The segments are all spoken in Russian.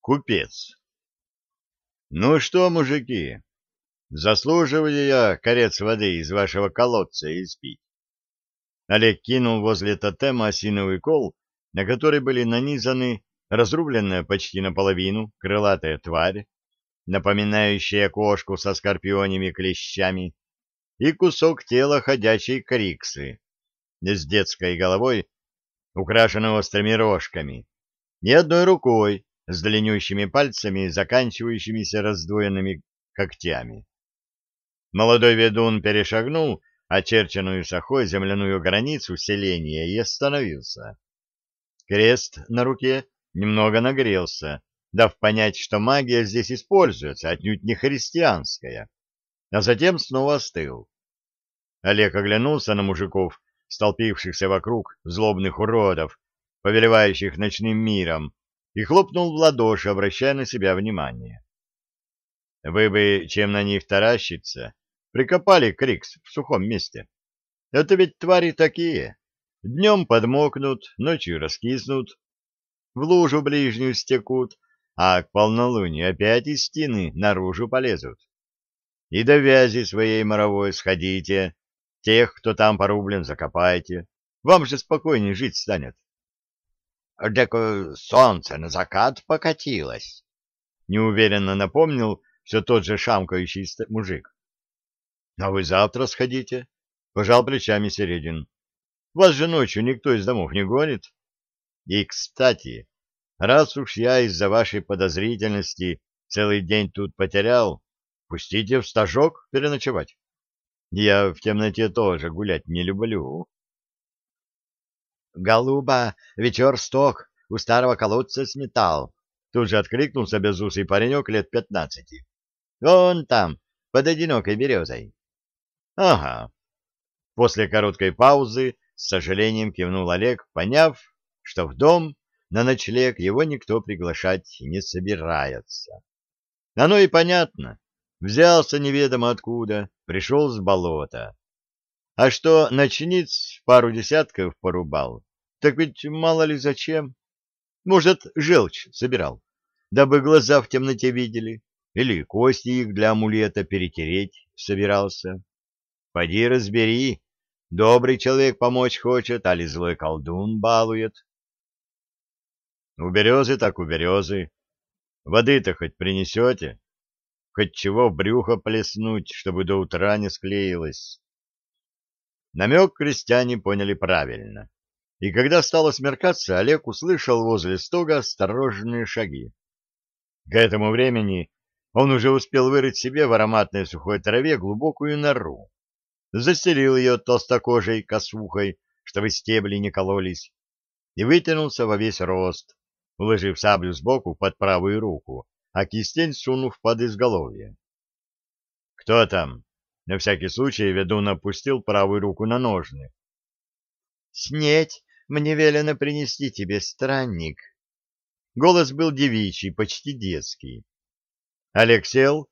Купец. Ну что, мужики, заслуживаю я корец воды из вашего колодца испить? Олег кинул возле тотема осиновый кол, на который были нанизаны разрубленная почти наполовину крылатая тварь, напоминающая кошку со скорпионями клещами, и кусок тела ходячей криксы с детской головой, украшенной острыми рожками, ни одной рукой с длиннющими пальцами, заканчивающимися раздвоенными когтями. Молодой ведун перешагнул очерченную сахой земляную границу селения и остановился. Крест на руке немного нагрелся, дав понять, что магия здесь используется, отнюдь не христианская, а затем снова остыл. Олег оглянулся на мужиков, столпившихся вокруг злобных уродов, повелевающих ночным миром, и хлопнул в ладоши, обращая на себя внимание. Вы бы, чем на них таращиться, прикопали Крикс в сухом месте. Это ведь твари такие. Днем подмокнут, ночью раскиснут, в лужу ближнюю стекут, а к полнолунию опять из стены наружу полезут. И до вязи своей моровой сходите, тех, кто там порублен, закопайте. Вам же спокойнее жить станет. — Так солнце на закат покатилось, — неуверенно напомнил все тот же шамкающий мужик. — А вы завтра сходите, — пожал плечами Середин. — Вас же ночью никто из домов не гонит. И, кстати, раз уж я из-за вашей подозрительности целый день тут потерял, пустите в стажок переночевать. Я в темноте тоже гулять не люблю. Голуба, вечер сток, у старого колодца сметал. Тут же откликнулся безусый паренек лет пятнадцати. Вон там, под одинокой березой. Ага. После короткой паузы с сожалением кивнул Олег, поняв, что в дом на ночлег его никто приглашать не собирается. Оно и понятно. Взялся неведомо откуда, пришел с болота. А что ночниц пару десятков порубал, так ведь мало ли зачем. Может, желчь собирал, дабы глаза в темноте видели, или кости их для амулета перетереть собирался. Поди разбери, добрый человек помочь хочет, али злой колдун балует. У березы так у березы. Воды-то хоть принесете? Хоть чего в брюхо плеснуть, чтобы до утра не склеилось. Намек крестьяне поняли правильно. И когда стало смеркаться, Олег услышал возле стога осторожные шаги. К этому времени он уже успел вырыть себе в ароматной сухой траве глубокую нору. Застелил ее толстокожей косухой, чтобы стебли не кололись, и вытянулся во весь рост, уложив саблю сбоку под правую руку, а кистень сунув под изголовье. — Кто там? — на всякий случай ведун опустил правую руку на ножны. — Снеть, мне велено принести тебе, странник. Голос был девичий, почти детский. Олег сел,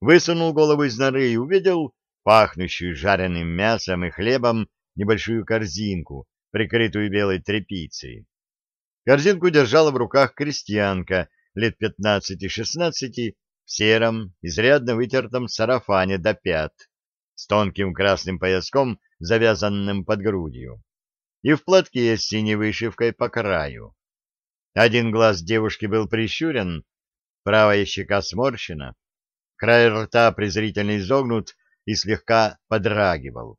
высунул голову из норы и увидел пахнущую жареным мясом и хлебом небольшую корзинку, прикрытую белой тряпицей. Корзинку держала в руках крестьянка лет пятнадцати-шестнадцати в сером, изрядно вытертом сарафане до пят, с тонким красным пояском, завязанным под грудью, и в платке с синей вышивкой по краю. Один глаз девушки был прищурен, правая щека сморщена, край рта презрительно изогнут и слегка подрагивал.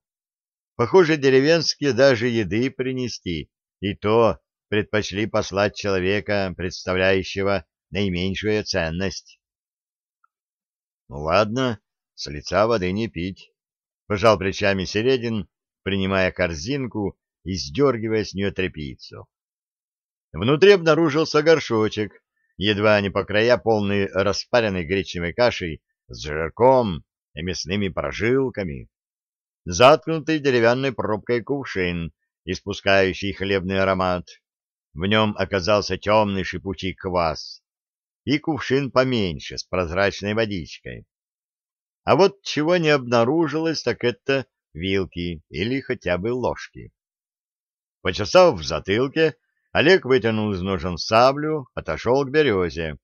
Похоже, деревенские даже еды принести, и то предпочли послать человека, представляющего наименьшую ценность. — Ну ладно, с лица воды не пить, — пожал плечами Середин, принимая корзинку и сдергивая с нее тряпицу. Внутри обнаружился горшочек, едва не по края полный распаренной гречневой кашей с жирком и мясными прожилками, заткнутый деревянной пробкой кувшин, испускающий хлебный аромат, в нем оказался темный шипучий квас и кувшин поменьше с прозрачной водичкой. А вот чего не обнаружилось, так это вилки или хотя бы ложки. Почесав в затылке, Олег вытянул из ножен саблю, отошел к березе,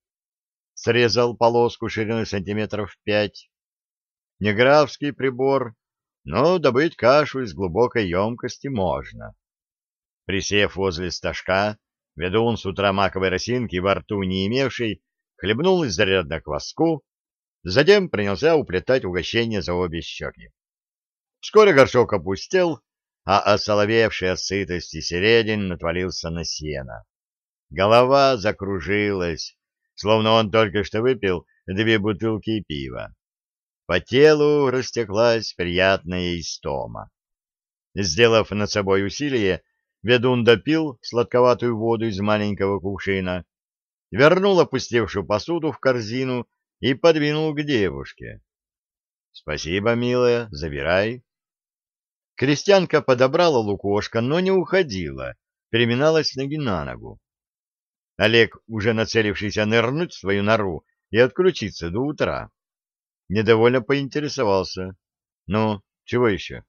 срезал полоску шириной сантиметров пять. Неграфский прибор, но добыть кашу из глубокой емкости можно. Присев возле стажка, ведун с утра маковой росинки во рту не имевший, хлебнул изрядно кваску, затем принялся уплетать угощение за обе щеки. Вскоре горшок опустел, а осоловевший от сытости середин отвалился на сено. Голова закружилась, словно он только что выпил две бутылки пива. По телу растеклась приятная истома. Сделав над собой усилие, ведун допил сладковатую воду из маленького кувшина, вернул опустевшую посуду в корзину и подвинул к девушке. — Спасибо, милая, забирай. Крестьянка подобрала лукошко, но не уходила, переминалась ноги на ногу. Олег, уже нацелившийся нырнуть в свою нору и отключиться до утра, недовольно поинтересовался. — Ну, чего еще?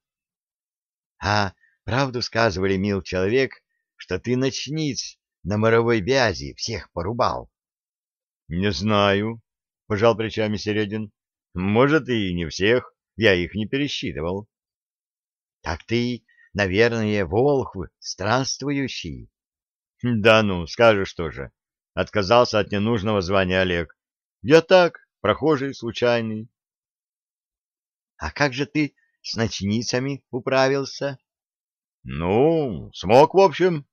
— А, правду сказывали, мил человек, что ты ночниц на моровой вязи всех порубал. — Не знаю, — пожал плечами Середин. — Может, и не всех, я их не пересчитывал. — Так ты, наверное, волхв странствующий. — Да ну, скажешь тоже. Отказался от ненужного звания Олег. — Я так, прохожий случайный. — А как же ты с ночницами управился? — Ну, смог, в общем.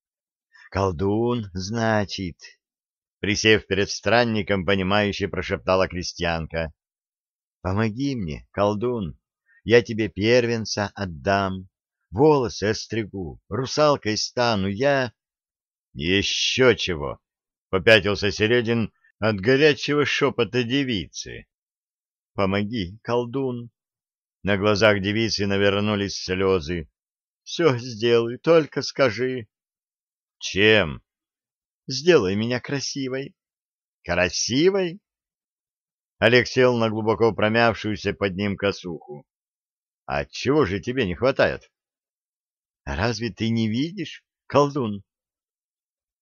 — Колдун, значит, — присев перед странником, понимающе прошептала крестьянка. — Помоги мне, колдун, я тебе первенца отдам, волосы остригу, русалкой стану, я... — Еще чего! — попятился Середин от горячего шепота девицы. — Помоги, колдун! На глазах девицы навернулись слезы. — Все сделай, только скажи. — Чем? — Сделай меня красивой. — Красивой? Олег сел на глубоко промявшуюся под ним косуху. — А чего же тебе не хватает? — Разве ты не видишь, колдун?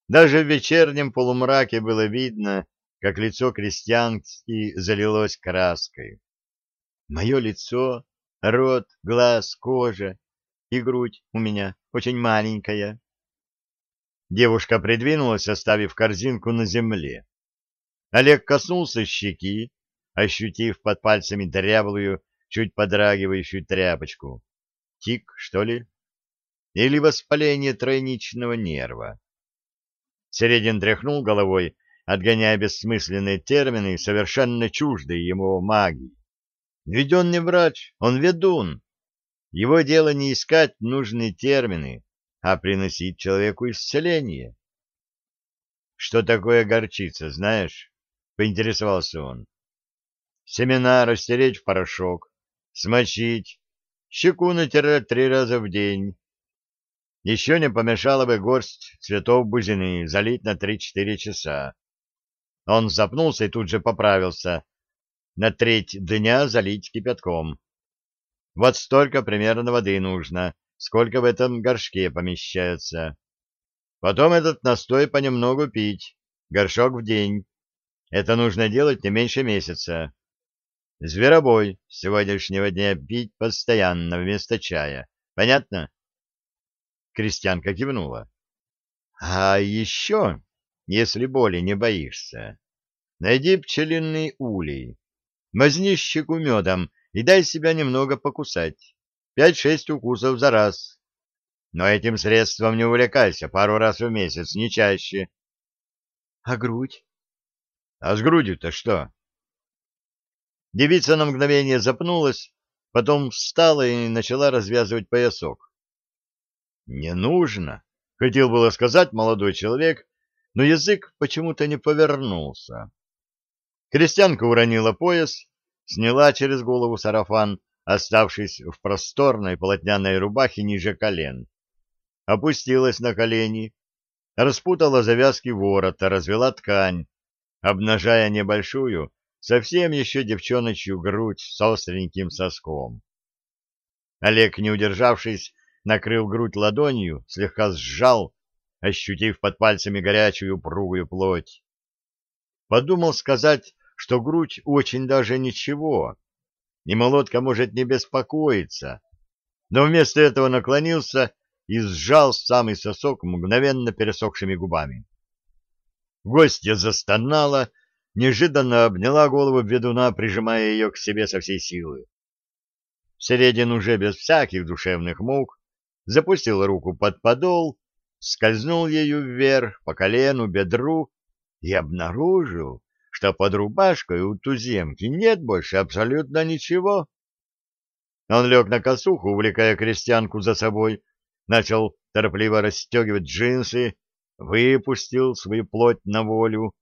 Даже в вечернем полумраке было видно, как лицо крестьянки залилось краской. Мое лицо, рот, глаз, кожа и грудь у меня очень маленькая. Девушка придвинулась, оставив корзинку на земле. Олег коснулся щеки, ощутив под пальцами дряблую, чуть подрагивающую тряпочку. Тик, что ли? Или воспаление тройничного нерва? Середин тряхнул головой, отгоняя бессмысленные термины, совершенно чуждые ему магии. Ведь он не врач, он ведун. Его дело не искать нужные термины, а приносить человеку исцеление. — Что такое горчица, знаешь? — поинтересовался он. — Семена растереть в порошок, смочить, щеку натирать три раза в день, еще не помешало бы горсть цветов бузины залить на три-четыре часа. Он запнулся и тут же поправился. На треть дня залить кипятком. Вот столько примерно воды нужно, сколько в этом горшке помещается. Потом этот настой понемногу пить, горшок в день. Это нужно делать не меньше месяца. Зверобой с сегодняшнего дня пить постоянно вместо чая. Понятно? Крестьянка кивнула. — А еще, если боли не боишься, найди пчелиный улей, мазни щеку медом и дай себя немного покусать. Пять-шесть укусов за раз. Но этим средством не увлекайся пару раз в месяц, не чаще. — А грудь? — А с грудью-то что? Девица на мгновение запнулась, потом встала и начала развязывать поясок. «Не нужно», — хотел было сказать молодой человек, но язык почему-то не повернулся. Крестьянка уронила пояс, сняла через голову сарафан, оставшись в просторной полотняной рубахе ниже колен. Опустилась на колени, распутала завязки ворота, развела ткань, обнажая небольшую, совсем еще девчоночью грудь с остреньким соском. Олег, не удержавшись, накрыл грудь ладонью, слегка сжал, ощутив под пальцами горячую упругую плоть. подумал сказать, что грудь очень даже ничего, и молотка может не беспокоиться, но вместо этого наклонился и сжал самый сосок мгновенно пересохшими губами. Гостья застонала, неожиданно обняла голову ведуна, прижимая ее к себе со всей силы. Середин уже без всяких душевных мук запустил руку под подол, скользнул ею вверх по колену, бедру и обнаружил, что под рубашкой у туземки нет больше абсолютно ничего. Он лег на косуху, увлекая крестьянку за собой, начал торопливо расстегивать джинсы, выпустил свою плоть на волю,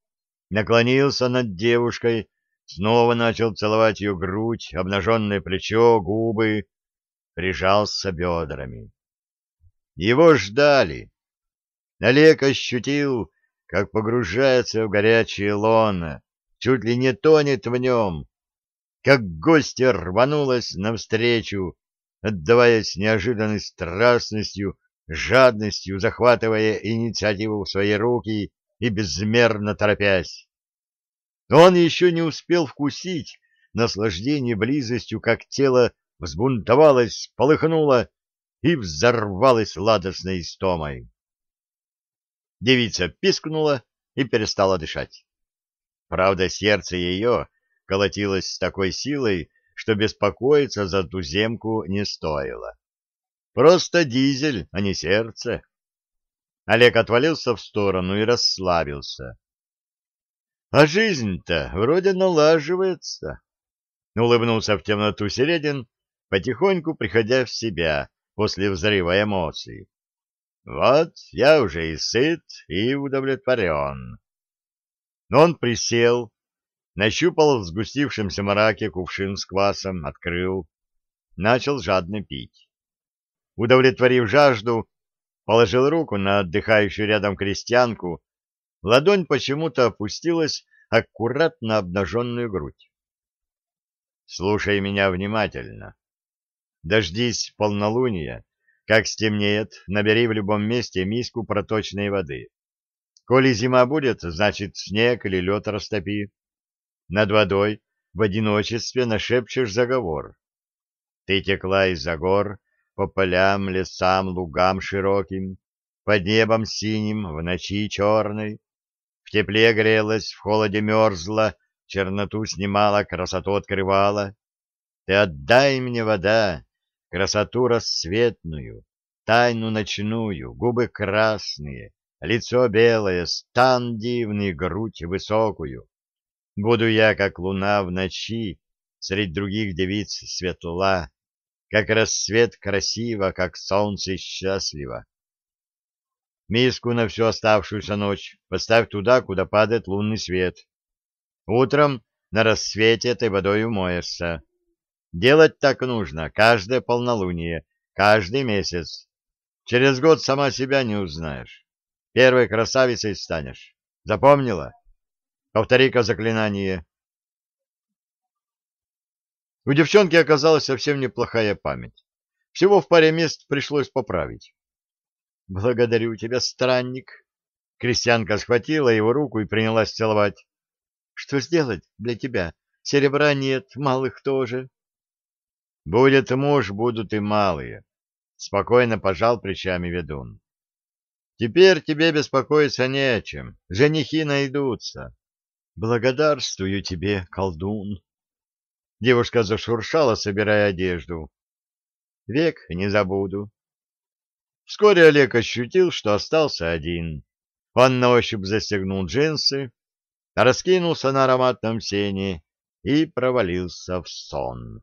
наклонился над девушкой, снова начал целовать ее грудь, обнаженное плечо, губы, прижался бедрами. Его ждали. Олег ощутил, как погружается в горячее лоно, чуть ли не тонет в нем, как гостья рванулась навстречу, отдаваясь неожиданной страстностью, жадностью, захватывая инициативу в свои руки и безмерно торопясь. Он еще не успел вкусить наслаждение близостью, как тело взбунтовалось, полыхнуло и взорвалось ладостной истомой. Девица пискнула и перестала дышать. Правда, сердце ее колотилось с такой силой, что беспокоиться за туземку не стоило. Просто дизель, а не сердце. Олег отвалился в сторону и расслабился. А жизнь-то вроде налаживается. Улыбнулся в темноту Середин, потихоньку приходя в себя после взрыва эмоций. Вот я уже и сыт, и удовлетворен. Но он присел, Нащупал в сгустившемся мраке кувшин с квасом, открыл, начал жадно пить. Удовлетворив жажду, положил руку на отдыхающую рядом крестьянку, ладонь почему-то опустилась аккуратно на обнаженную грудь. Слушай меня внимательно. Дождись полнолуния, как стемнеет, набери в любом месте миску проточной воды. Коли зима будет, значит, снег или лед растопи. Над водой в одиночестве нашепчешь заговор. Ты текла из-за гор по полям, лесам, лугам широким, под небом синим в ночи черной. В тепле грелась, в холоде мерзла, черноту снимала, красоту открывала. Ты отдай мне вода, красоту рассветную, тайну ночную, губы красные, лицо белое, стан дивный, грудь высокую. Буду я, как луна в ночи, среди других девиц светла, как рассвет красиво, как солнце счастливо. Миску на всю оставшуюся ночь поставь туда, куда падает лунный свет. Утром на рассвете этой водой умоешься. Делать так нужно каждое полнолуние, каждый месяц. Через год сама себя не узнаешь. Первой красавицей станешь. Запомнила? Повтори-ка заклинание. У девчонки оказалась совсем неплохая память. Всего в паре мест пришлось поправить. — Благодарю тебя, странник. Крестьянка схватила его руку и принялась целовать. — Что сделать для тебя? Серебра нет, малых тоже. — Будет муж, будут и малые. Спокойно пожал плечами ведун. — Теперь тебе беспокоиться не о чем. Женихи найдутся. Благодарствую тебе, колдун. Девушка зашуршала, собирая одежду. Век не забуду. Вскоре Олег ощутил, что остался один. Он на ощупь застегнул джинсы, раскинулся на ароматном сене и провалился в сон.